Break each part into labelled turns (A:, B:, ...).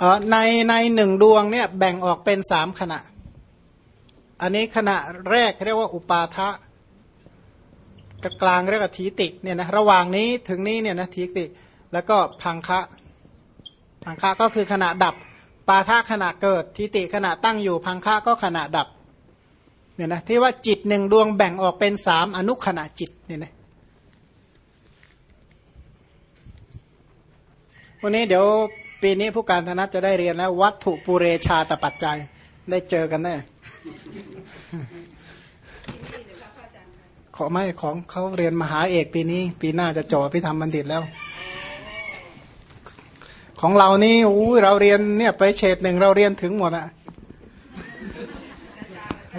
A: ออในในหนึ่งดวงเนี่ยแบ่งออกเป็นสามขณะ อันนี้ขณะแรกเรียกว่าอุปาทะกลางเรียกว่าทีติเนี่ยนะระหว่างนี้ถึงนี้เนี่ยนะทีติ แล้วก็พังคะพังคะก็คือขณะดับ ปาทะขณะเกิดทีติขณะตั้งอยู่พังคะก็ขณะดับเนี่ยนะที่ว่าจิตหนึ่งดวงแบ่งออกเป็นสามอนุขณะจิตเนี่ยนะวันนี้เดี๋ยว ปีนี้ผู้การธนัตจะได้เรียนแล้ว วัตถุปุเรชาตปัจจัย ได้เจอกันแน่ขอไม่ของเขาเรียนมหาเอกปีนี้ ปีหน้าจะจบพิธรรมบัณฑิตแล้ว ของเรานี่อู้เราเรียนเนี่ยไปเฉดหนึ่งเราเรียนถึงหมดอะ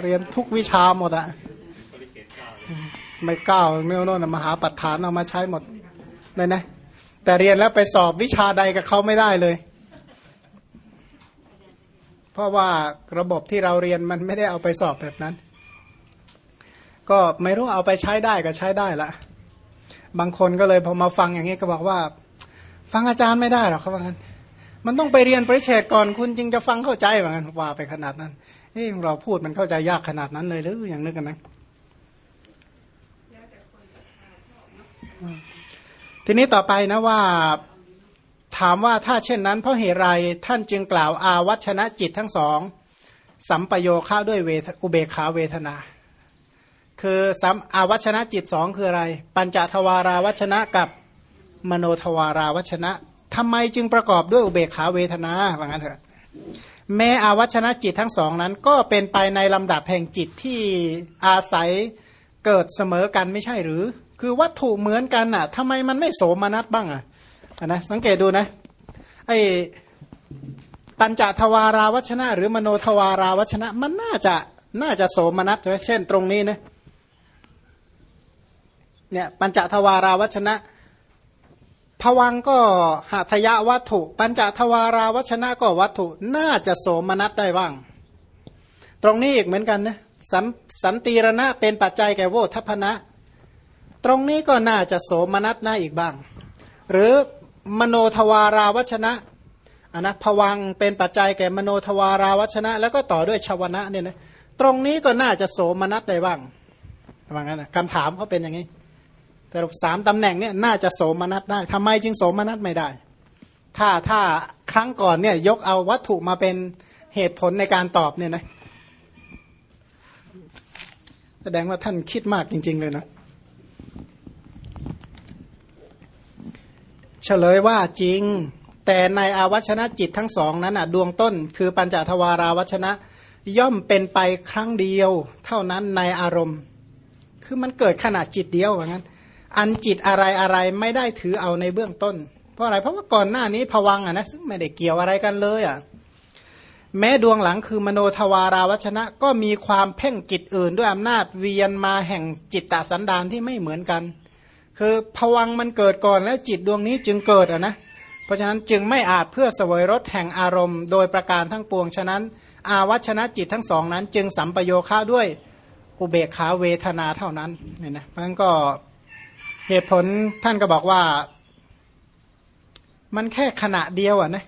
A: เรียนทุกวิชาหมดอะไม่ก้าวเนื้อโน่นมหาปัฏฐานเอามาใช้หมดเลยนะ แต่เรียนแล้วไปสอบวิชาใดกับเขาไม่ได้เลย เพราะว่าระบบที่เราเรียนมันไม่ได้เอาไปสอบแบบนั้น ก็ไม่รู้เอาไปใช้ได้ก็ใช้ได้ละบางคนก็เลยพอมาฟังอย่างนี้ก็บอกว่า ฟังอาจารย์ไม่ได้หรอกเขาว่างั้น มันต้องไปเรียนปริเชตก่อนคุณจึงจะฟังเข้าใจว่างั้นว่าไปขนาดนั้นเฮ้เราพูดมันเข้าใจยากขนาดนั้นเลยหรืออย่างนึกกันนะ ทีนี้ต่อไปนะว่าถามว่าถ้าเช่นนั้นเพราะเหตุไรท่านจึงกล่าวอาวัชนะจิตทั้งสองสัมปโยคะด้วยเวอุเบขาเวทนา คือสัมอาวัชนะจิตสองคืออะไร ปัญจทวาราวัชนะกับมโนทวาราวัชนะทำไมจึงประกอบด้วยอุเบขาเวทนาว่างั้นเถอะแม้อาวัชนะจิตทั้งสองนั้น ก็เป็นไปในลำดับแห่งจิตที่อาศัยเกิดเสมอกันไม่ใช่หรือ คือวัตถุเหมือนกันอะทำไมมันไม่โสมนัสบ้างอะนะสังเกตดูนะไอปัญจทวาราวัชนะ หรือมโนทวาราวัชนะ มันน่าจะน่าจะโสมนัสใช่ไหมเช่น ตรงนี้นะเนี่ยปัญจทวาราวัชนะผวังก็หัตยะวัตถุ ปัญจทวาราวัชนะก็วัตถุ น่าจะโสมนัสได้บ้าง ตรงนี้อีกเหมือนกันนะสันสันติรณะเป็นปัจจัยแก่โวทัพนะ ตรงนี้ก็น่าจะโสมนัสได้อีกบ้าง หรือมโนทวาราวัชนะอันนะผวังเป็นปัจจัยแก่มโนทวาราวัชนะ แล้วก็ต่อด้วยชาวนะเนี่ยนะตรงนี้ก็น่าจะโสมนัสได้บ้างว่างั้นนะคำถามเขาเป็นอย่างนี้ แต่สามตำแหน่งเนี่ยน่าจะโสมนัสได้ทำไมจึงโสมนัสไม่ได้ ถ้าถ้าครั้งก่อนเนี่ยยกเอาวัตถุมาเป็นเหตุผลในการตอบเนี่ยนะแสดงว่าท่านคิดมากจริง ๆ เลยนะ ฉลยว่าจริง แต่ในอาวัชนะจิตทั้งสองนั้นอะดวงต้น คือปัญจทวาราวัชนะย่อมเป็นไปครั้งเดียว เท่านั้นในอารมณ์ คือมันเกิดขนาดจิตเดียวว่างั้น อันจิตอะไรอะไรไม่ได้ถือเอาในเบื้องต้น เพราะอะไรเพราะว่าก่อนหน้านี้ผวังอะนะซึ่งไม่ได้เกี่ยวอะไรกันเลยอะแม้ดวงหลังคือมโนทวาราวัชนะ ก็มีความเพ่งกิจอื่นด้วยอำนาจเวียนมาแห่งจิตตสันดานที่ไม่เหมือนกัน คือผวังมันเกิดก่อนแล้วจิตดวงนี้จึงเกิดอะนะเพราะฉะนั้นจึงไม่อาจเพื่อสวยรสแห่งอารมณ์ โดยประการทั้งปวงฉะนั้น อาวัชนะจิตทั้งสองนั้น จึงสัมปโยคะด้วยอุเบกขาเวทนาเท่านั้นเนี่ยนะมันก็เหตุผลท่านก็บอกว่า มันแค่ขณะเดียวอะนะ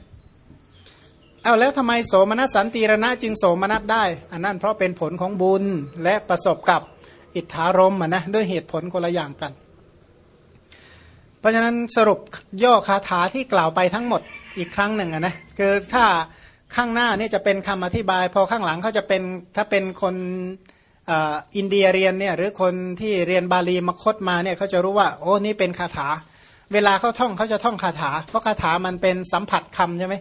A: เอาแล้วทำไมโสมนัสสันติรณะจึงโสมนัสได้ อันนั้นเพราะเป็นผลของบุญและประสบกับอิทธารมอะนะด้วยเหตุผลคนละอย่างกัน เพราะฉะนั้นสรุปย่อคาถาที่กล่าวไปทั้งหมดอีกครั้งหนึ่งนะคือถ้าข้างหน้านี่จะเป็นคำอธิบาย พอข้างหลังเขาจะเป็นถ้าเป็นคนอินเดียเรียนเนี่ยหรือคนที่เรียนบาลีมคตมาเนี่ยเขาจะรู้ว่าโอ้นี่เป็นคาถา เวลาเขาท่องเขาจะท่องคาถา เพราะคาถามันเป็นสัมผัสคำใช่ไหม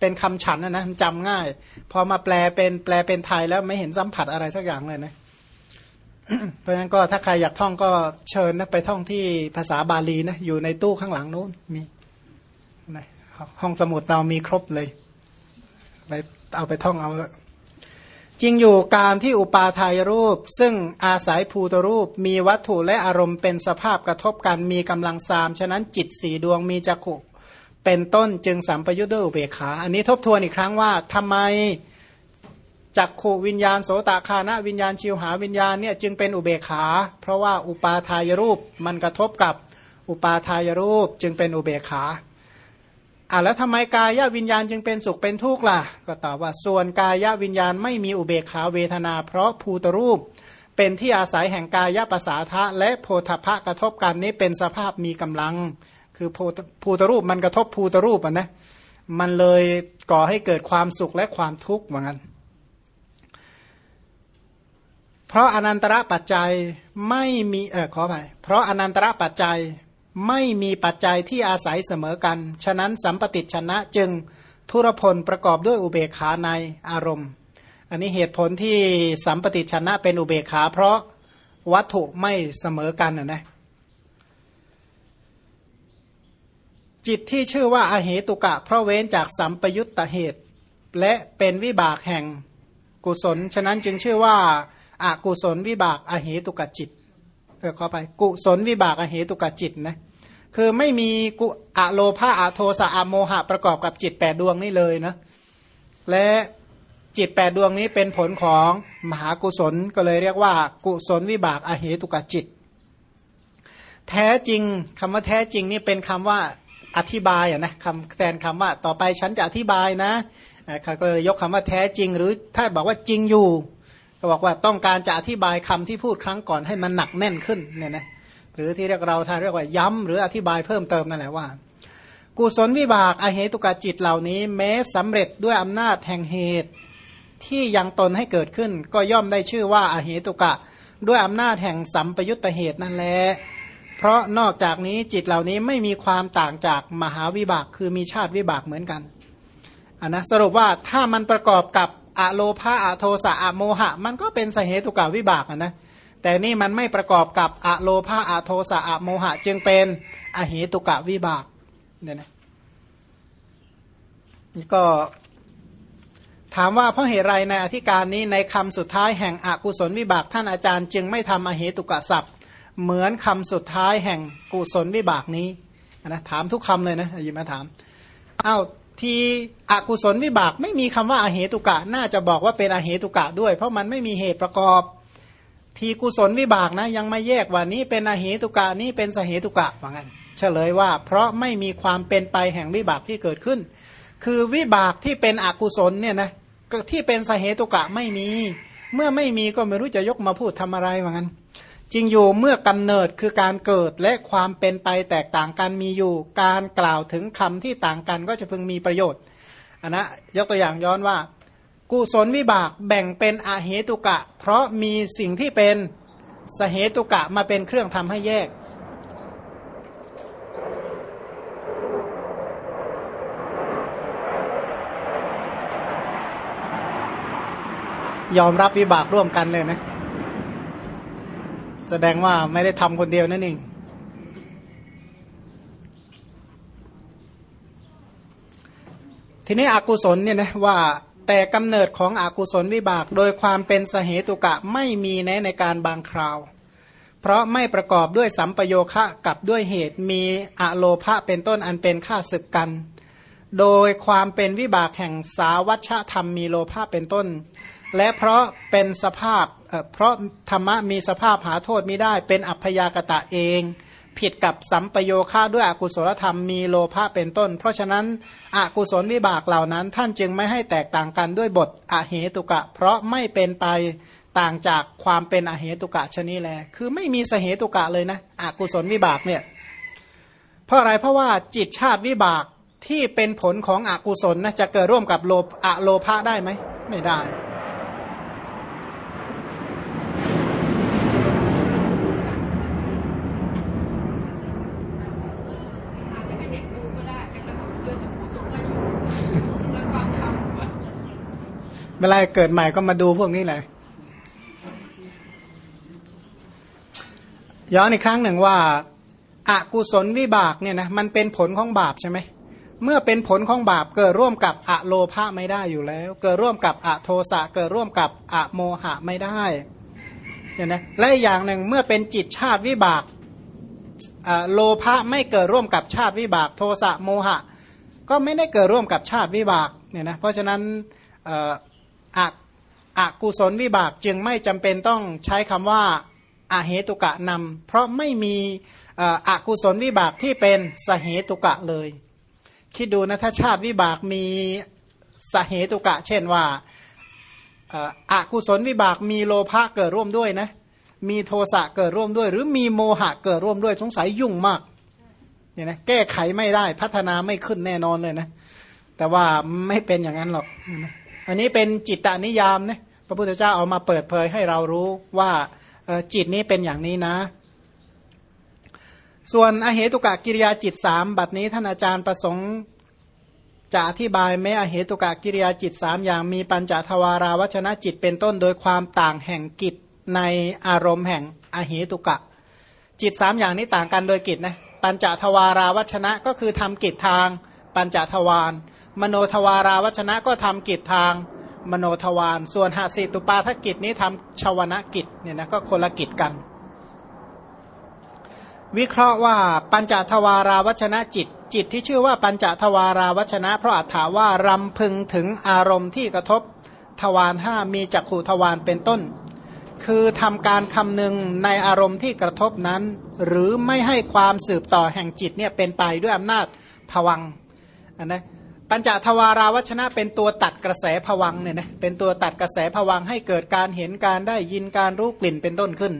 A: เป็นคำฉันนะนะจำง่าย พอมาแปลเป็นแปลเป็นไทยแล้วไม่เห็นสัมผัสอะไรสักอย่างเลยนะ เพราะฉะนั้นก็ถ้าใครอยากท่องก็เชิญนะไปท่องที่ภาษาบาลีนะอยู่ในตู้ข้างหลังนู้นมีนะห้องสมุดเรามีครบเลยไปเอาไปท่องเอาจริงอยู่การที่อุปาทายรูป ซึ่งอาศัยภูตรูป มีวัตถุและอารมณ์เป็นสภาพกระทบกันมีกำลังสามฉะนั้นจิตสี่ดวงมีจักขุเป็นต้นจึงสัมปยุทธ์ด้วยอุเบกขา อันนี้ทบทวนอีกครั้งว่าทำไม จักขูวิญญาณโสตคานะวิญญาณชิวหาวิญญาณเนี่ยจึงเป็นอุเบกขา เพราะว่าอุปาทายรูปมันกระทบกับอุปาทายรูปจึงเป็นอุเบกขาอ่าแล้วทำไมกายวิญญาณจึงเป็นสุขเป็นทุกข์ล่ะ ก็ตอบว่าส่วนกายวิญญาณไม่มีอุเบกขาเวทนา เพราะภูตรูป เป็นที่อาศัยแห่งกายภาษาทะและโพธพะกระทบกันนี้เป็นสภาพมีกำลัง คือภูตรูปมันกระทบภูตรูปอะนะมันเลยก่อให้เกิดความสุขและความทุกข์เหมือนกัน เพราะอนันตระปัจจัยไม่มีเออขอไปเพราะอนันตระปัจจัยไม่มีปัจจัยที่อาศัยเสมอกัน ฉะนั้นสัมปติชนะจึงทุรพลประกอบด้วยอุเบกขาในอารมณ์ อันนี้เหตุผลที่สัมปติชนะเป็นอุเบกขา เพราะวัตถุไม่เสมอกันนะนะจิตที่ชื่อว่าอาเหตุกะ เพราะเว้นจากสัมปยุตตเหตุ และเป็นวิบากแห่งกุศล ฉะนั้นจึงชื่อว่า อกุศลวิบากอเหตุกจิตเออขอไป กุศลวิบากอเหตุกจิตนะคือไม่มีกุอะโลภาอะโทสะอะโมหะประกอบกับจิตแปดดวงนี้เลยนะและจิตแปดดวงนี้เป็นผลของมหากุศลก็เลยเรียกว่า กุศลวิบากอเหตุกจิต แท้จริงคำว่าแท้จริงนี่เป็นคำว่าอธิบายอะนะคำแทนคำว่าต่อไปฉันจะอธิบายนะเขาก็เลยยกคำว่าแท้จริง หรือถ้าบอกว่าจริงอยู่ ก็บอกว่าต้องการจะอธิบายคำที่พูดครั้งก่อนให้มันหนักแน่นขึ้นเนี่ยนะหรือที่เรียกเราทาเรียกว่าย้ำหรืออธิบายเพิ่มเติมนั่นแหละว่า กุศลวิบากอเหตุกาจิตเหล่านี้ แม้สำเร็จด้วยอำนาจแห่งเหตุที่ยังตนให้เกิดขึ้น ก็ย่อมได้ชื่อว่าอเหตุกะ ด้วยอำนาจแห่งสัมปยุตตเหตุนั่นแหละเพราะนอกจากนี้จิตเหล่านี้ไม่มีความต่างจากมหาวิบากคือมีชาติวิบากเหมือนกันอันนะสรุปว่าถ้ามันประกอบกับ อะโลภาอะโทสะอะโมหะ มันก็เป็นสเหตุกาวิบากนะแต่นี่มันไม่ประกอบกับอะโลภาอะโทสะอะโมหะ จึงเป็นอเหตุกะวิบากเนี่ยนะก็ถามว่าเพราะเหตุไรในอธิการนี้ในคำสุดท้ายแห่งอกุศลวิบากท่านอาจารย์ จึงไม่ทำอเหตุกะศัพท์ เหมือนคำสุดท้ายแห่งกุศลวิบากนี้นะถามทุกคำเลยนะยิมาถามอ้าว ทีอกุศลวิบากไม่มีคำว่าอาเหตุกะ น่าจะบอกว่าเป็นอาเหตุกะด้วย เพราะมันไม่มีเหตุประกอบ ทีกุศลวิบากนะ ยังไม่แยกว่านี้เป็นอาเหตุกะนี้เป็นสเหตุกะว่างั้นเฉลยว่า เพราะไม่มีความเป็นไปแห่งวิบากที่เกิดขึ้น คือวิบากที่เป็นอกุศลเนี่ยนะที่เป็นสเหตุกะไม่มี เมื่อไม่มีก็ไม่รู้จะยกมาพูดทำอะไรว่างั้น จริงอยู่เมื่อกำเนิดคือการเกิดและความเป็นไปแตกต่างกันมีอยู่ การกล่าวถึงคำที่ต่างกันก็จะพึงมีประโยชน์อันนะยกตัวอย่างย้อนว่า กุศลวิบากแบ่งเป็นอาเหตุกะ เพราะมีสิ่งที่เป็นสเหตุกะมาเป็นเครื่องทำให้แยก ยอมรับวิบากร่วมกันเลยนะ แสดงว่าไม่ได้ทำคนเดียวนั่นเองทีนี้อกุศลเนี่ยนะว่าแต่กำเนิดของอกุศลวิบาก โดยความเป็นสเหตุกะไม่มีแนในการบางคราว เพราะไม่ประกอบด้วยสัมปโยคะกับด้วยเหตุมีอโลภะเป็นต้นอันเป็นข้าศึกกัน โดยความเป็นวิบากแห่งสาวัชธรรมมีโลภะเป็นต้น และเพราะเป็นสภาพเพราะธรรมะมีสภาพหาโทษไม่ได้ เป็นอัพยากตะเอง ผิดกับสัมปโยค่าด้วยอกุศลธรรมมีโลภะเป็นต้น เพราะฉะนั้นอกุศลวิบากเหล่านั้น ท่านจึงไม่ให้แตกต่างกันด้วยบทอเหตุกะ เพราะไม่เป็นไปต่างจากความเป็นอเหตุกะชนิแล คือไม่มีสเหตุกะเลยนะอกุศลวิบากเนี่ยเพราะอะไรเพราะว่าจิตชาติวิบากที่เป็นผลของอกุศลนะจะเกิดร่วมกับโลอะโลภะได้ไหมไม่ได้ เวลาเกิดใหม่ก็มาดูพวกนี้แหละย้อนอีกครั้งหนึ่งว่าอากุศลวิบากเนี่ยนะมันเป็นผลของบาปใช่ไหมเมื่อเป็นผลของบาปเกิดร่วมกับอะโลภะไม่ได้อยู่แล้ว เกิดร่วมกับอะโทสะเกิดร่วมกับอะโมหะไม่ได้เนี่ยนะและอย่างหนึ่งเมื่อเป็นจิตชาติวิบากโลภะไม่เกิดร่วมกับชาติวิบาก โทสะโมหะ ก็ไม่ได้เกิดร่วมกับชาติวิบากเนี่ยนะเพราะฉะนั้น อะอกุศลวิบากจึงไม่จำเป็นต้องใช้คำว่าอาเหตุกะนำเพราะไม่มีอกุศลวิบากที่เป็นสเหตุกะเลย คิดดูนะถ้าชาติวิบากมีสเหตุกะ เช่นว่าอากุศลวิบากมีโลภะเกิดร่วมด้วยนะมีโทสะเกิดร่วมด้วย หรือมีโมหะเกิดร่วมด้วยสงสัยยุ่งมากเนี่ยนะแก้ไขไม่ได้พัฒนาไม่ขึ้นแน่นอนเลยนะ แต่ว่าไม่เป็นอย่างนั้นหรอก อันนี้เป็นจิตตานิยามนะพระพุทธเจ้าเอามาเปิดเผยให้เรารู้ว่าจิตนี้เป็นอย่างนี้นะ ส่วนอเหตุกะกิริยาจิตสามบัดนี้ท่านอาจารย์ประสงค์จะอธิบายแม้อเหตุกะกิริยาจิตสามอย่างมีปัญจทวาราวชนะจิตเป็นต้นโดยความต่างแห่งกิจในอารมณ์แห่งอเหตุกะ จิตสามอย่างนี้ต่างกันโดยกิจนะปัญจทวาราวัชนะก็คือทำกิจทางปัญจทวาร มโนทวาราวัชนะก็ทำกิจทางมโนทวาร ส่วนหาสิตุปาทกิจนี้ทำชาวนะกิจเนี่ยนะก็คนละกิจกัน วิเคราะห์ว่าปัญจทวาราวัชนะจิต จิตที่ชื่อว่าปัญจทวาราวัชนะ เพราะอัฏฐาว่ารำพึงถึงอารมณ์ที่กระทบทวารห้ามีจักขูทวารเป็นต้น คือทำการคำนึงในอารมณ์ที่กระทบนั้น หรือไม่ให้ความสืบต่อแห่งจิตเนี่ยเป็นไปด้วยอำนาจผวังอันนะ ปัญจทวาราวัชนะเป็นตัวตัดกระแสผวังเนี่ยนะเป็นตัวตัดกระแสผวังให้เกิดการเห็นการได้ยินการรู้กลิ่นเป็นต้นขึ้น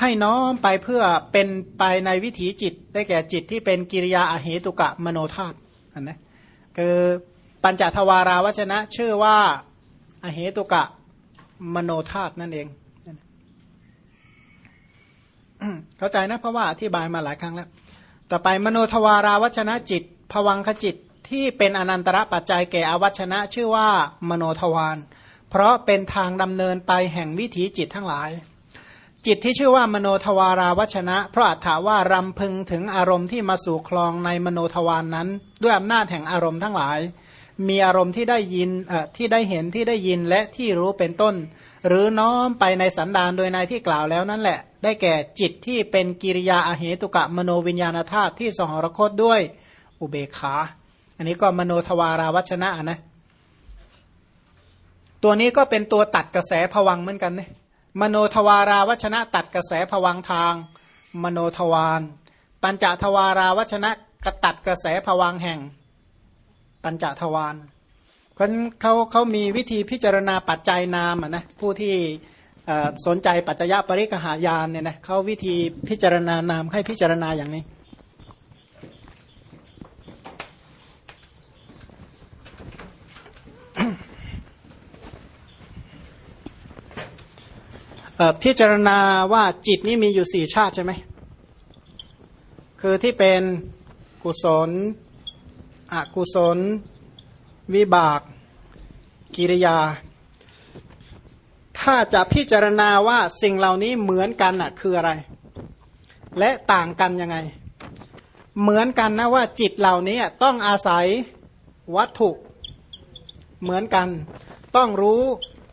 A: ให้น้อมไปเพื่อเป็นไปในวิถีจิตได้แก่จิตที่เป็นกิริยาอเหตุกะมโนธาตุนะคือปัญจทวาราวัชนะชื่อว่าอเหตุกะมโนธาตุนั่นเองเข้าใจนะเพราะว่าอธิบายมาหลายครั้งแล้ว ต่อไปมโนทวาราวัชนะจิตผวังขจิต ที่เป็นอนันตระปัจจัยแก่อวัชนะชื่อว่ามโนทวารเพราะเป็นทางดำเนินไปแห่งวิถีจิตทั้งหลาย จิตที่ชื่อว่ามโนทวาราวัชนะ เพราะอัตถาว่ารำพึงถึงอารมณ์ที่มาสู่คลองในมโนทวารนนั้น ด้วยอำนาจแห่งอารมณ์ทั้งหลาย มีอารมณ์ที่ได้ยินที่ได้เห็นที่ได้ยินและที่รู้เป็นต้น หรือน้อมไปในสันดานโดยในที่กล่าวแล้วนั่นแหละ ได้แก่จิตที่เป็นกิริยาอเหตุกะมโนวิญญาณธาตุที่สหรคตด้วยอุเบขา อันนี้ก็มโนทวาราวัชนะนะ ตัวนี้ก็เป็นตัวตัดกระแสผวังเหมือนกันนะมโนทวาราวัชนะ ตัดกระแสผวังทาง มโนทวาร ปัญจทวาราวัชนะกระตัดกระแสผวังแห่ง ปัญจทวารเพราะเขาเขามีวิธีพิจารณาปัจจัยนามนะผู้ที่สนใจปัจจยปริกหายานเนี่ยนะเขาวิธีพิจารณานามให้พิจารณาอย่างนี้ พิจารณาว่าจิตนี้มีอยู่สี่ชาติใช่ไหม คือที่เป็นกุศล อกุศล วิบาก กิริยา ถ้าจะพิจารณาว่าสิ่งเหล่านี้เหมือนกันอะคืออะไร และต่างกันยังไง เหมือนกันนะว่าจิตเหล่านี้ต้องอาศัยวัตถุเหมือนกัน ต้องรู้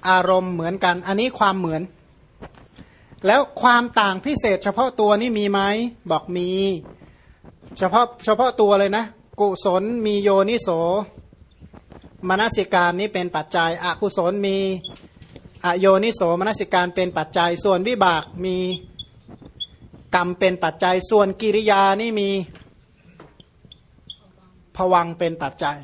A: อารมณ์เหมือนกัน อันนี้ความเหมือน แล้วความต่างพิเศษ เฉพาะตัวนี่มีไหมบอกมี เฉพาะเฉพาะตัวเลยนะ กุศลมีโยนิโสมนสิการนี้เป็นปัจจัยอกุศลมีอโยนิโสมนสิการเป็นปัจจัย ส่วนวิบากมีกรรมเป็นปัจจัย ส่วนกิริยานี่มีผวังเป็นปัจจัย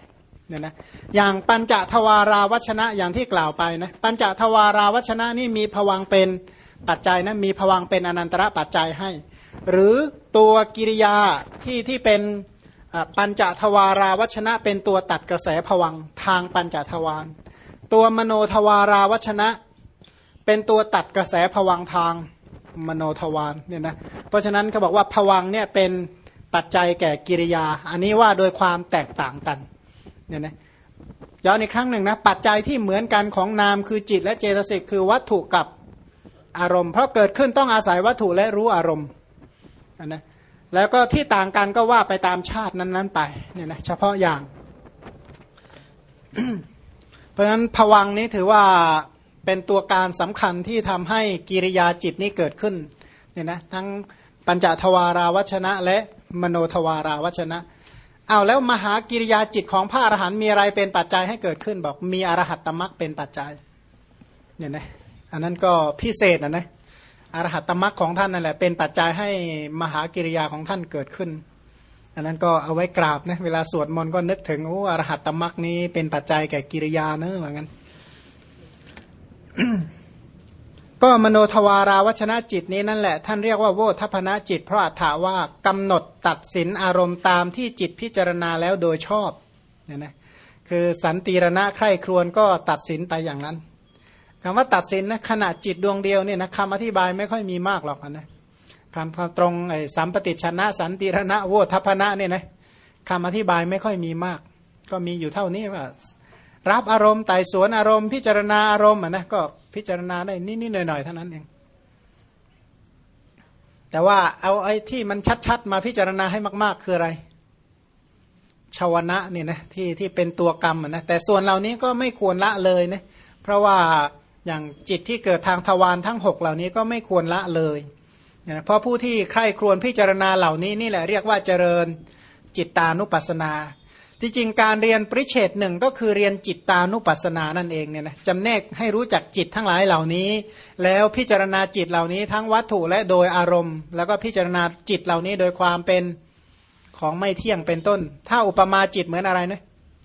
A: เนี่ยนะอย่างปัญจทวาราวัชนะอย่างที่กล่าวไปนะปัญจทวาราวัชนะนี่มีผวังเป็นปั ปัจจัยนะมีผวังเป็นอนันตระปัจจัยให้ หรือตัวกิริยาที่ที่เป็นปัญจทวาราวัชนะ เป็นตัวตัดกระแสผวังทางปัญจทวาร ตัวมโนทวาราวัชนะ เป็นตัวตัดกระแสผวังทางมโนทวารเนี่ยนะเพราะฉะนั้นเขาบอกว่าผวังเนี่ยเป็นปัจจัยแก่กิริยา อันนี้ว่าโดยความแตกต่างกันเนี่ยนะย้อนอีกครั้งหนึ่งนะปัจจัยที่เหมือนกันของนามคือจิตและเจตสิกคือวัตถุกับ อารมณ์ เพราะเกิดขึ้นต้องอาศัยวัตถุและรู้อารมณ์นะแล้วก็ที่ต่างกันก็ว่าไปตามชาตินั้นๆไปเนี่ยนะเฉพาะอย่าง เพราะฉะนั้นผวังนี้ถือว่าเป็นตัวการสำคัญที่ทำให้กิริยาจิตนี้เกิดขึ้นเนี่ยนะทั้งปัญจทวาราวัชนะ และมโนทวาราวัชนะเอาแล้วมหากิริยาจิตของพระอรหันต์มีอะไรเป็นปัจจัยให้เกิดขึ้น บอกมีอรหัตตมรักเป็นปัจจัยเนี่ยนะ อันนั้นก็พิเศษนะนะอรหัตตมรักของท่านนั่นแหละเป็นปัจจัยให้มหากิริยาของท่านเกิดขึ้น อันนั้นก็เอาไว้กราบนะเวลาสวดมนต์ก็นึกถึงโอ้อรหัตตมรักนี้เป็นปัจจัยแก่กิริยาเนอะเหมือนกันก็มโนทวาราวชนะจิตนี้นั่นแหละ ท่านเรียกว่าโวทัพนะจิต เพราะอัฏฐาว่ากำหนดตัดสินอารมณ์ตามที่จิตพิจารณาแล้วโดยชอบเนี่ยนะคือสันติรณะใคร่ครวญก็ตัดสินไปอย่างนั้น คำว่าตัดสินนะขณะจิตดวงเดียวเนี่ยนะคำอธิบายไม่ค่อยมีมากหรอกนะคำคำตรงไอ้สัมปติชนะ สันติรณะโวทัพนะเนี่ยนะคำอธิบายไม่ค่อยมีมาก ก็มีอยู่เท่านี้ว่า รับอารมณ์ไต่สวนอารมณ์ พิจารณาอารมณ์นะก็พิจารณาได้นิดๆหน่อยๆเท่านั้นเองแต่ว่าเอาไอ้ที่มันชัดๆ มาพิจารณาให้มาก ๆ คืออะไรชาวนะเนี่ยนะที่ที่เป็นตัวกรรมนะแต่ส่วนเหล่านี้ก็ไม่ควรละเลยนะเพราะว่า อย่างจิตที่เกิดทางทวารทั้ง 6 เหล่านี้ก็ไม่ควรละเลยนะเพราะผู้ที่ใคร่ครวญพิจารณาเหล่านี้นี่แหละเรียกว่าเจริญจิตตานุปัสสนา ที่จริงการเรียนปริเชตหนึ่งก็คือเรียนจิตตานุปัสสนานั่นเองเนี่ยนะจำแนกให้รู้จักจิตทั้งหลายเหล่านี้ แล้วพิจารณาจิตเหล่านี้ทั้งวัตถุและโดยอารมณ์ แล้วก็พิจารณาจิตเหล่านี้โดยความเป็นของไม่เที่ยงเป็นต้น ถ้าอุปมาจิตเหมือนอะไรนะ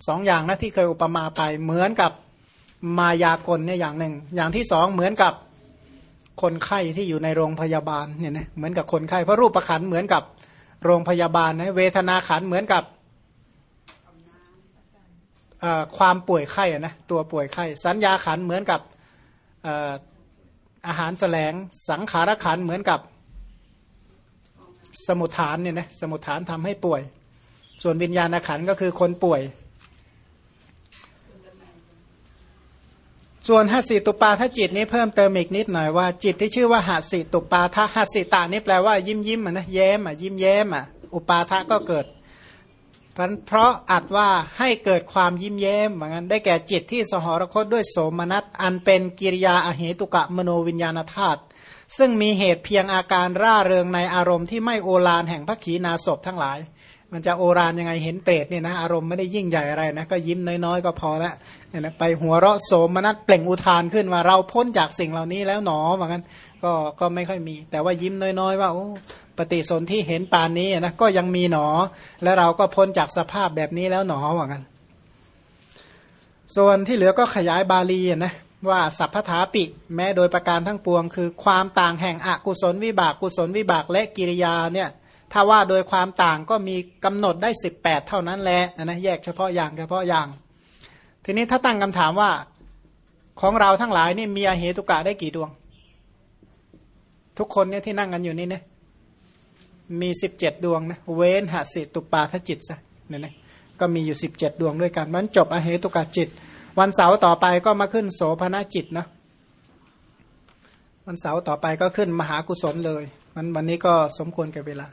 A: สองอย่างนะที่เคยอุปมาไปเหมือนกับ มายากลเนี่ยอย่างหนึ่ง อย่างที่สองเหมือนกับคนไข้ที่อยู่ในโรงพยาบาลเนี่ยนะเหมือนกับคนไข้เพราะรูปประคันเหมือนกับโรงพยาบาลนะเวทนาขันเหมือนกับความป่วยไข้นะตัวป่วยไข้สัญญาขันเหมือนกับอาหารแสลงสังขารขันเหมือนกับสมุทฐานเนี่ยนะสมุทฐานทำให้ป่วย ส่วนวิญญาณขันก็คือคนป่วย ส่วนหัสิตุปาทจิตนี้เพิ่มเติมอีกนิดหน่อยว่าจิตที่ชื่อว่าหัสิตุปาทหัสิตานี่แปลว่ายิ้มยิ้มอะนะแย้มอะยิ้มแย้มอะอุปาทะก็เกิดเพราะอัดว่าให้เกิดความยิ้มแย้มเหมือนกันได้แก่จิตที่สหรคตด้วยโสมนัสอันเป็นกิริยาอเหตุกะมโนวิญญาณธาตุซึ่งมีเหตุเพียงอาการร่าเริงในอารมณ์ที่ไม่โอฬารแห่งพระขีณาสพทั้งหลาย มันจะโอฬารยังไงเห็นเปรตเนี่ยนะอารมณ์ไม่ได้ยิ่งใหญ่อะไรนะก็ยิ้มน้อยๆก็พอละนะไปหัวเราะโสมนัสเปล่งอุทานขึ้นว่าเราพ้นจากสิ่งเหล่านี้แล้วหนอเหมือนกันก็ก็ไม่ค่อยมี แต่ว่ายิ้มน้อยๆว่าโอ้ปฏิสนธิเห็นปานนี้นะก็ยังมีหนอ แล้วเราก็พ้นจากสภาพแบบนี้แล้วหนอว่างั้นส่วนที่เหลือก็ขยายบาลีนะว่าสัพพถาปิ แม้โดยประการทั้งปวง คือความต่างแห่งอกุศลวิบากกุศลวิบากและกิริยาเนี่ย ถ้าว่าโดยความต่างก็มีกำหนดได้ 18 เท่านั้นแหละนะแยกเฉพาะอย่างเฉพาะอย่าง ทีนี้ถ้าตั้งคำถามว่าของเราทั้งหลายนี่มีอเหตุกะได้กี่ดวง ทุกคนเนี่ยที่นั่งกันอยู่นี่เนี่ยมีสิบเจ็ดดวงนะเว้นหสิตุปาทจิตซะเนี่ยนะก็มีอยู่สิบเจ็ดดวงด้วยกันมันจบอเหตุกาจิต วันเสาร์ต่อไปก็มาขึ้นโสภณจิตนะวันเสาร์ต่อไปก็ขึ้นมหากุศลเลยมันวันนี้ก็สมควรกับเวลา